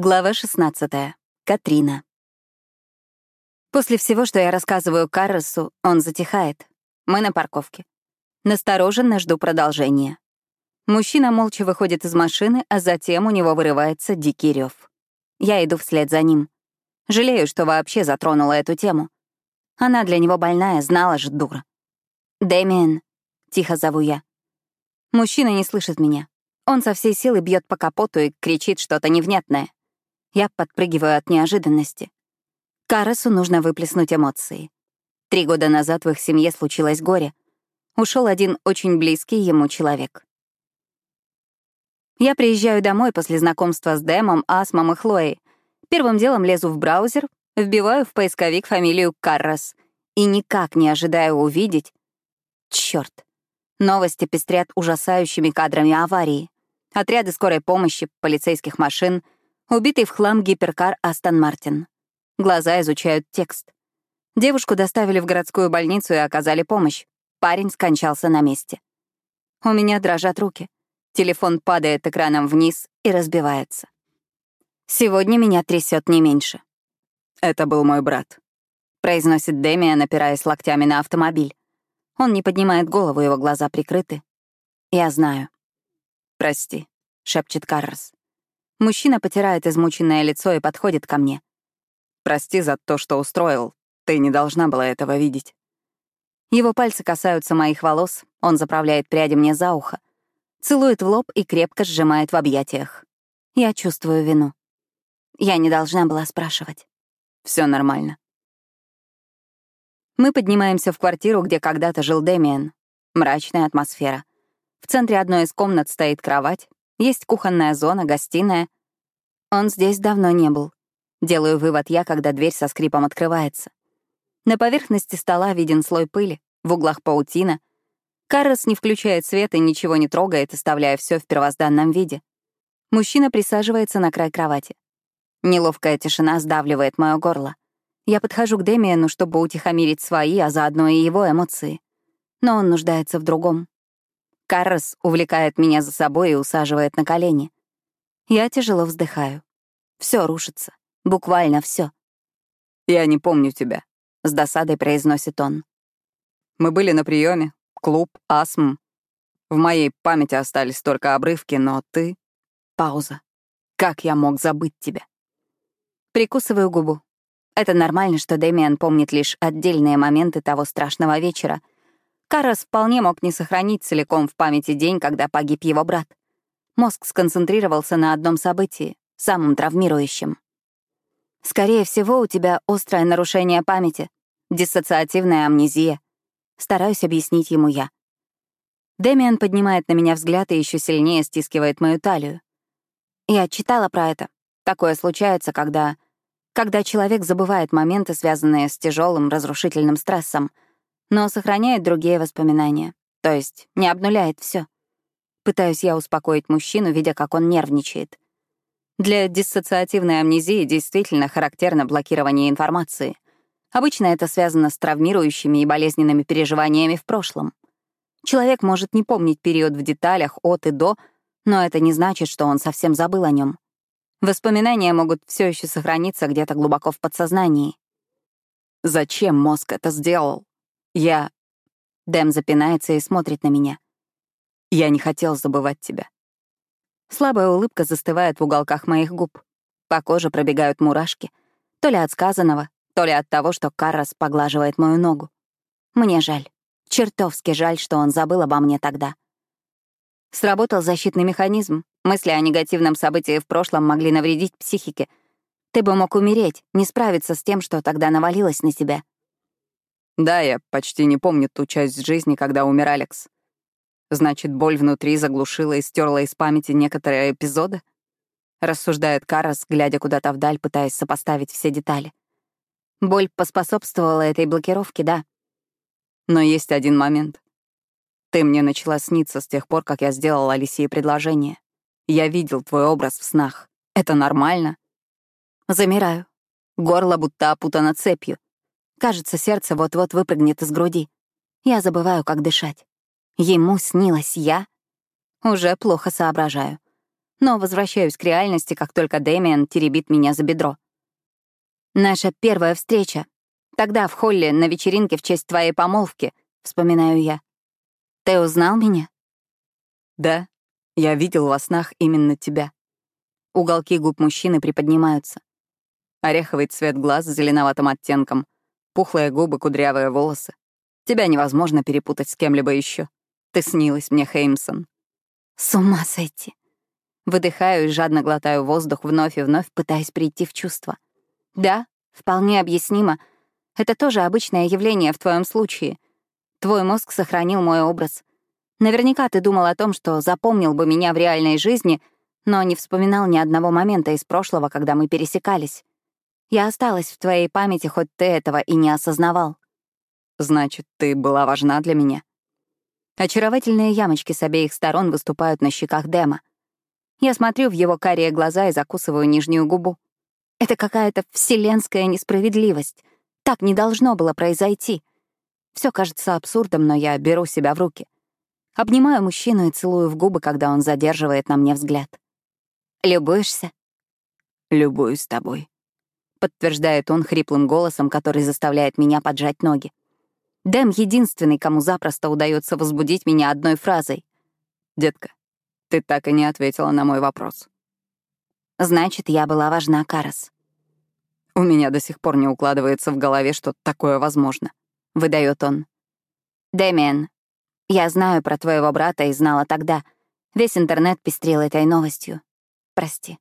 Глава 16. Катрина. После всего, что я рассказываю Карросу, он затихает. Мы на парковке. Настороженно жду продолжения. Мужчина молча выходит из машины, а затем у него вырывается дикий рев. Я иду вслед за ним. Жалею, что вообще затронула эту тему. Она для него больная, знала же, дура. «Дэмиен», — тихо зову я. Мужчина не слышит меня. Он со всей силы бьет по капоту и кричит что-то невнятное. Я подпрыгиваю от неожиданности. Карасу нужно выплеснуть эмоции. Три года назад в их семье случилось горе. Ушел один очень близкий ему человек. Я приезжаю домой после знакомства с Дэмом, Асмом и Хлоей. Первым делом лезу в браузер, вбиваю в поисковик фамилию Каррас и никак не ожидаю увидеть... Чёрт. Новости пестрят ужасающими кадрами аварии. Отряды скорой помощи, полицейских машин — Убитый в хлам гиперкар Астон Мартин. Глаза изучают текст. Девушку доставили в городскую больницу и оказали помощь. Парень скончался на месте. У меня дрожат руки. Телефон падает экраном вниз и разбивается. Сегодня меня трясет не меньше. «Это был мой брат», — произносит Дэмиан, опираясь локтями на автомобиль. Он не поднимает голову, его глаза прикрыты. «Я знаю». «Прости», — шепчет Каррос. Мужчина потирает измученное лицо и подходит ко мне. «Прости за то, что устроил. Ты не должна была этого видеть». Его пальцы касаются моих волос, он заправляет пряди мне за ухо, целует в лоб и крепко сжимает в объятиях. Я чувствую вину. Я не должна была спрашивать. Все нормально. Мы поднимаемся в квартиру, где когда-то жил Дэмиен. Мрачная атмосфера. В центре одной из комнат стоит кровать, есть кухонная зона, гостиная. Он здесь давно не был. Делаю вывод я, когда дверь со скрипом открывается. На поверхности стола виден слой пыли, в углах паутина. Каррос не включает свет и ничего не трогает, оставляя все в первозданном виде. Мужчина присаживается на край кровати. Неловкая тишина сдавливает мое горло. Я подхожу к Демиану, чтобы утихомирить свои, а заодно и его эмоции. Но он нуждается в другом. Каррос увлекает меня за собой и усаживает на колени. Я тяжело вздыхаю. Все рушится. Буквально все. «Я не помню тебя», — с досадой произносит он. «Мы были на приеме, клуб, астм. В моей памяти остались только обрывки, но ты...» Пауза. «Как я мог забыть тебя?» Прикусываю губу. Это нормально, что Дэмиан помнит лишь отдельные моменты того страшного вечера — Карас вполне мог не сохранить целиком в памяти день, когда погиб его брат. Мозг сконцентрировался на одном событии, самом травмирующем. Скорее всего, у тебя острое нарушение памяти, диссоциативная амнезия. Стараюсь объяснить ему я. Дэмиан поднимает на меня взгляд и еще сильнее стискивает мою талию. Я читала про это. Такое случается, когда... Когда человек забывает моменты, связанные с тяжелым разрушительным стрессом — но сохраняет другие воспоминания, то есть не обнуляет все. Пытаюсь я успокоить мужчину, видя, как он нервничает. Для диссоциативной амнезии действительно характерно блокирование информации. Обычно это связано с травмирующими и болезненными переживаниями в прошлом. Человек может не помнить период в деталях от и до, но это не значит, что он совсем забыл о нем. Воспоминания могут все еще сохраниться где-то глубоко в подсознании. Зачем мозг это сделал? Я... Дэм запинается и смотрит на меня. Я не хотел забывать тебя. Слабая улыбка застывает в уголках моих губ. По коже пробегают мурашки. То ли от сказанного, то ли от того, что Каррас поглаживает мою ногу. Мне жаль. Чертовски жаль, что он забыл обо мне тогда. Сработал защитный механизм. Мысли о негативном событии в прошлом могли навредить психике. Ты бы мог умереть, не справиться с тем, что тогда навалилось на тебя. Да, я почти не помню ту часть жизни, когда умер Алекс. Значит, боль внутри заглушила и стерла из памяти некоторые эпизоды? Рассуждает Карас, глядя куда-то вдаль, пытаясь сопоставить все детали. Боль поспособствовала этой блокировке, да. Но есть один момент. Ты мне начала сниться с тех пор, как я сделала Алисии предложение. Я видел твой образ в снах. Это нормально? Замираю. Горло будто опутано цепью. Кажется, сердце вот-вот выпрыгнет из груди. Я забываю, как дышать. Ему снилась я? Уже плохо соображаю. но возвращаюсь к реальности, как только Дэмиан теребит меня за бедро. Наша первая встреча. Тогда в холле на вечеринке в честь твоей помолвки, вспоминаю я. Ты узнал меня? Да, я видел во снах именно тебя. Уголки губ мужчины приподнимаются. Ореховый цвет глаз с зеленоватым оттенком, пухлые губы, кудрявые волосы. Тебя невозможно перепутать с кем-либо еще. Ты снилась мне, Хеймсон. С ума сойти. Выдыхаю и жадно глотаю воздух вновь и вновь, пытаясь прийти в чувство. Да, вполне объяснимо. Это тоже обычное явление в твоем случае. Твой мозг сохранил мой образ. Наверняка ты думал о том, что запомнил бы меня в реальной жизни, но не вспоминал ни одного момента из прошлого, когда мы пересекались. Я осталась в твоей памяти, хоть ты этого и не осознавал. Значит, ты была важна для меня. Очаровательные ямочки с обеих сторон выступают на щеках Дэма. Я смотрю в его карие глаза и закусываю нижнюю губу. Это какая-то вселенская несправедливость. Так не должно было произойти. Все кажется абсурдом, но я беру себя в руки. Обнимаю мужчину и целую в губы, когда он задерживает на мне взгляд. «Любуешься?» «Любуюсь тобой», — подтверждает он хриплым голосом, который заставляет меня поджать ноги. Дэм — единственный, кому запросто удается возбудить меня одной фразой. «Детка, ты так и не ответила на мой вопрос». Значит, я была важна, Карас. У меня до сих пор не укладывается в голове, что такое возможно. Выдает он. Дэмиен, я знаю про твоего брата и знала тогда. Весь интернет пестрил этой новостью. Прости.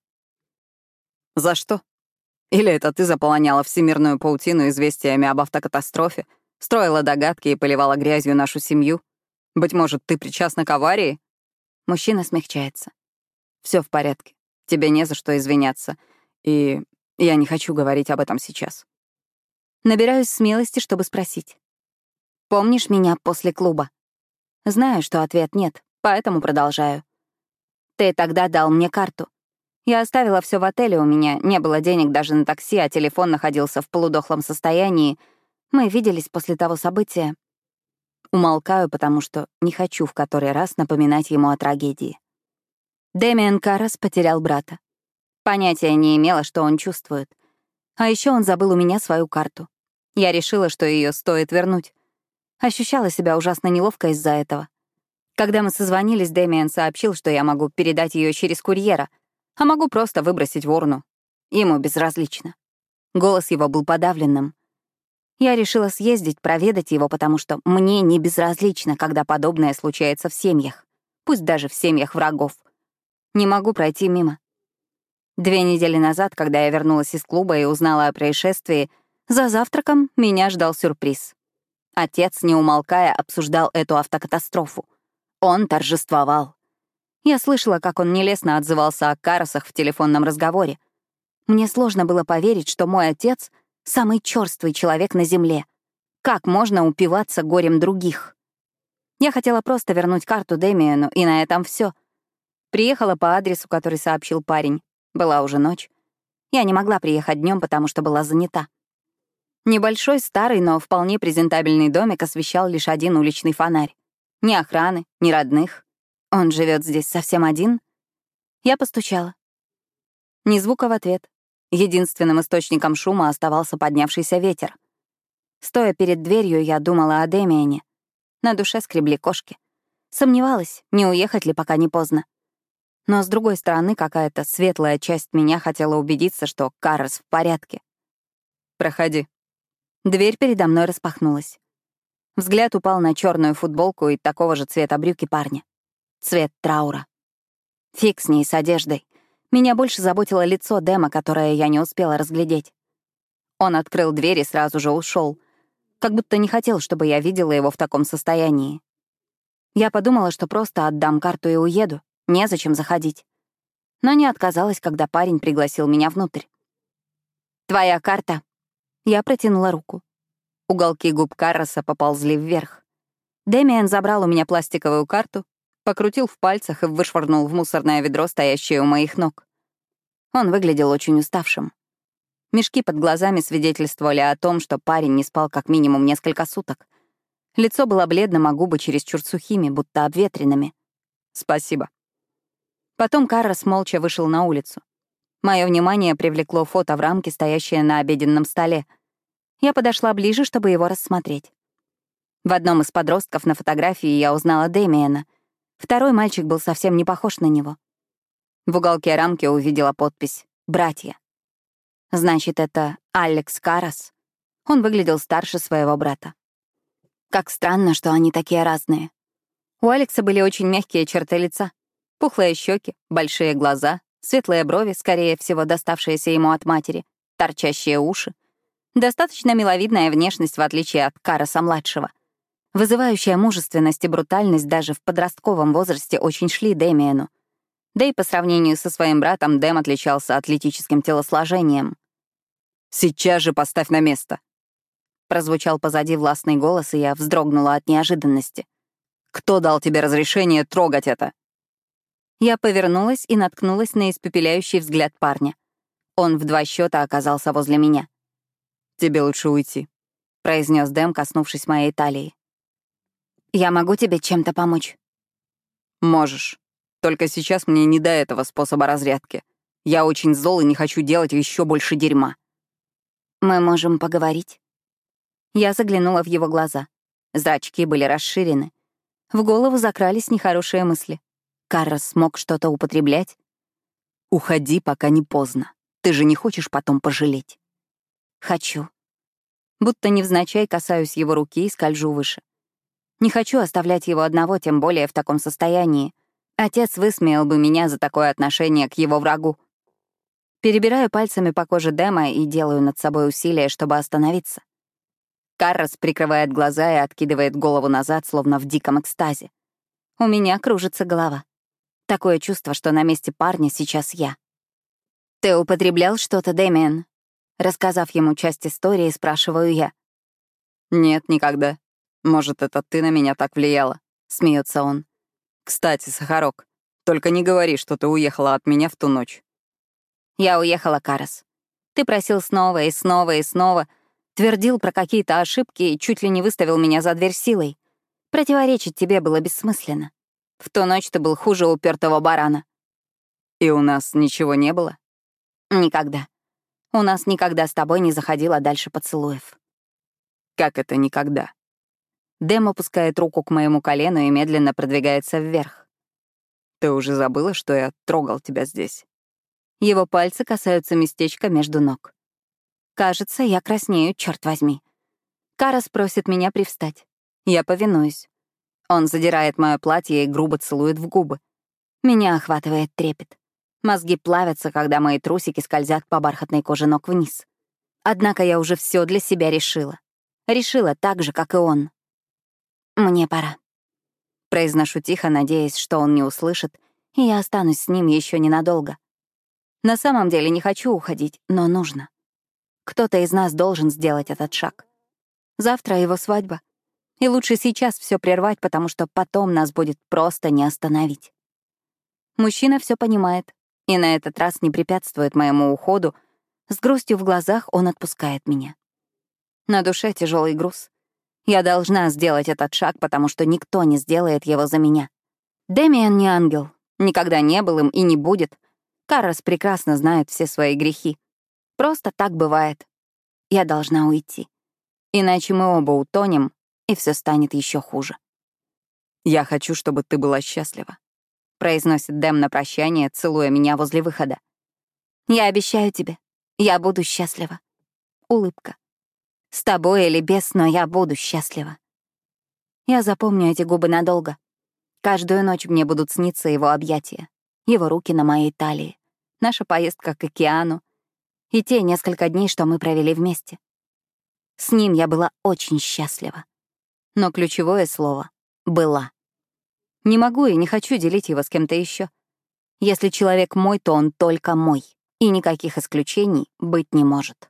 За что? Или это ты заполоняла всемирную паутину известиями об автокатастрофе, строила догадки и поливала грязью нашу семью? Быть может, ты причастна к аварии? Мужчина смягчается. Все в порядке. Тебе не за что извиняться. И я не хочу говорить об этом сейчас. Набираюсь смелости, чтобы спросить. Помнишь меня после клуба? Знаю, что ответ нет, поэтому продолжаю. Ты тогда дал мне карту. Я оставила все в отеле, у меня не было денег даже на такси, а телефон находился в полудохлом состоянии. Мы виделись после того события. Умолкаю, потому что не хочу в который раз напоминать ему о трагедии. Дэмиан Карас потерял брата. Понятия не имела, что он чувствует. А еще он забыл у меня свою карту. Я решила, что ее стоит вернуть. Ощущала себя ужасно неловко из-за этого. Когда мы созвонились, Дэмиан сообщил, что я могу передать ее через курьера, а могу просто выбросить в урну. Ему безразлично. Голос его был подавленным. Я решила съездить, проведать его, потому что мне не безразлично, когда подобное случается в семьях, пусть даже в семьях врагов. Не могу пройти мимо. Две недели назад, когда я вернулась из клуба и узнала о происшествии, за завтраком меня ждал сюрприз. Отец, не умолкая, обсуждал эту автокатастрофу. Он торжествовал. Я слышала, как он нелестно отзывался о Карасах в телефонном разговоре. Мне сложно было поверить, что мой отец — самый черствый человек на Земле. Как можно упиваться горем других? Я хотела просто вернуть карту Дэмиену, и на этом все. Приехала по адресу, который сообщил парень. Была уже ночь. Я не могла приехать днем, потому что была занята. Небольшой, старый, но вполне презентабельный домик освещал лишь один уличный фонарь. Ни охраны, ни родных. Он живет здесь совсем один. Я постучала. Ни звука в ответ. Единственным источником шума оставался поднявшийся ветер. Стоя перед дверью, я думала о Демиане. На душе скребли кошки. Сомневалась, не уехать ли, пока не поздно. Но, с другой стороны, какая-то светлая часть меня хотела убедиться, что Каррес в порядке. «Проходи», Дверь передо мной распахнулась. Взгляд упал на черную футболку и такого же цвета брюки парня. Цвет траура. Фиг с ней, с одеждой. Меня больше заботило лицо Дэма, которое я не успела разглядеть. Он открыл дверь и сразу же ушел, как будто не хотел, чтобы я видела его в таком состоянии. Я подумала, что просто отдам карту и уеду, незачем заходить. Но не отказалась, когда парень пригласил меня внутрь. «Твоя карта», я протянула руку. Уголки губ Карроса поползли вверх. Дэмиан забрал у меня пластиковую карту, покрутил в пальцах и вышвырнул в мусорное ведро, стоящее у моих ног. Он выглядел очень уставшим. Мешки под глазами свидетельствовали о том, что парень не спал как минимум несколько суток. Лицо было бледным, а губы чересчур сухими, будто обветренными. «Спасибо». Потом Каррос молча вышел на улицу. Мое внимание привлекло фото в рамке, стоящее на обеденном столе. Я подошла ближе, чтобы его рассмотреть. В одном из подростков на фотографии я узнала Дэмиена. Второй мальчик был совсем не похож на него. В уголке рамки увидела подпись «Братья». Значит, это Алекс Карас. Он выглядел старше своего брата. Как странно, что они такие разные. У Алекса были очень мягкие черты лица. Пухлые щеки, большие глаза, светлые брови, скорее всего, доставшиеся ему от матери, торчащие уши. Достаточно миловидная внешность, в отличие от Караса-младшего. Вызывающая мужественность и брутальность даже в подростковом возрасте очень шли Дэмиену. Да и по сравнению со своим братом Дэм отличался атлетическим телосложением. «Сейчас же поставь на место!» Прозвучал позади властный голос, и я вздрогнула от неожиданности. «Кто дал тебе разрешение трогать это?» Я повернулась и наткнулась на испепеляющий взгляд парня. Он в два счета оказался возле меня. «Тебе лучше уйти», — произнес Дэм, коснувшись моей талии. «Я могу тебе чем-то помочь?» «Можешь. Только сейчас мне не до этого способа разрядки. Я очень зол и не хочу делать еще больше дерьма». «Мы можем поговорить?» Я заглянула в его глаза. Зрачки были расширены. В голову закрались нехорошие мысли. Каррос смог что-то употреблять? «Уходи, пока не поздно. Ты же не хочешь потом пожалеть?» «Хочу». Будто невзначай касаюсь его руки и скольжу выше. Не хочу оставлять его одного, тем более в таком состоянии. Отец высмеял бы меня за такое отношение к его врагу. Перебираю пальцами по коже Дэма и делаю над собой усилие, чтобы остановиться. Каррос прикрывает глаза и откидывает голову назад, словно в диком экстазе. У меня кружится голова. Такое чувство, что на месте парня сейчас я. «Ты употреблял что-то, Дэмиен?» Рассказав ему часть истории, спрашиваю я. «Нет, никогда. Может, это ты на меня так влияла?» — смеется он. «Кстати, Сахарок, только не говори, что ты уехала от меня в ту ночь». «Я уехала, Карас. Ты просил снова и снова и снова, Твердил про какие-то ошибки и чуть ли не выставил меня за дверь силой. Противоречить тебе было бессмысленно. В ту ночь ты был хуже упертого барана. И у нас ничего не было? Никогда. У нас никогда с тобой не заходило дальше поцелуев. Как это никогда? Дэм опускает руку к моему колену и медленно продвигается вверх. Ты уже забыла, что я трогал тебя здесь? Его пальцы касаются местечка между ног. Кажется, я краснею, черт возьми. Карас просит меня привстать. Я повинуюсь. Он задирает мое платье и грубо целует в губы. Меня охватывает трепет. Мозги плавятся, когда мои трусики скользят по бархатной коже ног вниз. Однако я уже все для себя решила. Решила так же, как и он. «Мне пора». Произношу тихо, надеясь, что он не услышит, и я останусь с ним еще ненадолго. На самом деле не хочу уходить, но нужно. Кто-то из нас должен сделать этот шаг. Завтра его свадьба. И лучше сейчас все прервать, потому что потом нас будет просто не остановить. Мужчина все понимает и на этот раз не препятствует моему уходу. С грустью в глазах он отпускает меня. На душе тяжелый груз. Я должна сделать этот шаг, потому что никто не сделает его за меня. Демиан не ангел, никогда не был им и не будет. Каррос прекрасно знает все свои грехи. Просто так бывает. Я должна уйти. Иначе мы оба утонем, и все станет еще хуже. «Я хочу, чтобы ты была счастлива», — произносит Дэм на прощание, целуя меня возле выхода. «Я обещаю тебе, я буду счастлива». Улыбка. «С тобой или без, но я буду счастлива». Я запомню эти губы надолго. Каждую ночь мне будут сниться его объятия, его руки на моей талии, наша поездка к океану, и те несколько дней, что мы провели вместе. С ним я была очень счастлива. Но ключевое слово — «была». Не могу и не хочу делить его с кем-то еще. Если человек мой, то он только мой, и никаких исключений быть не может.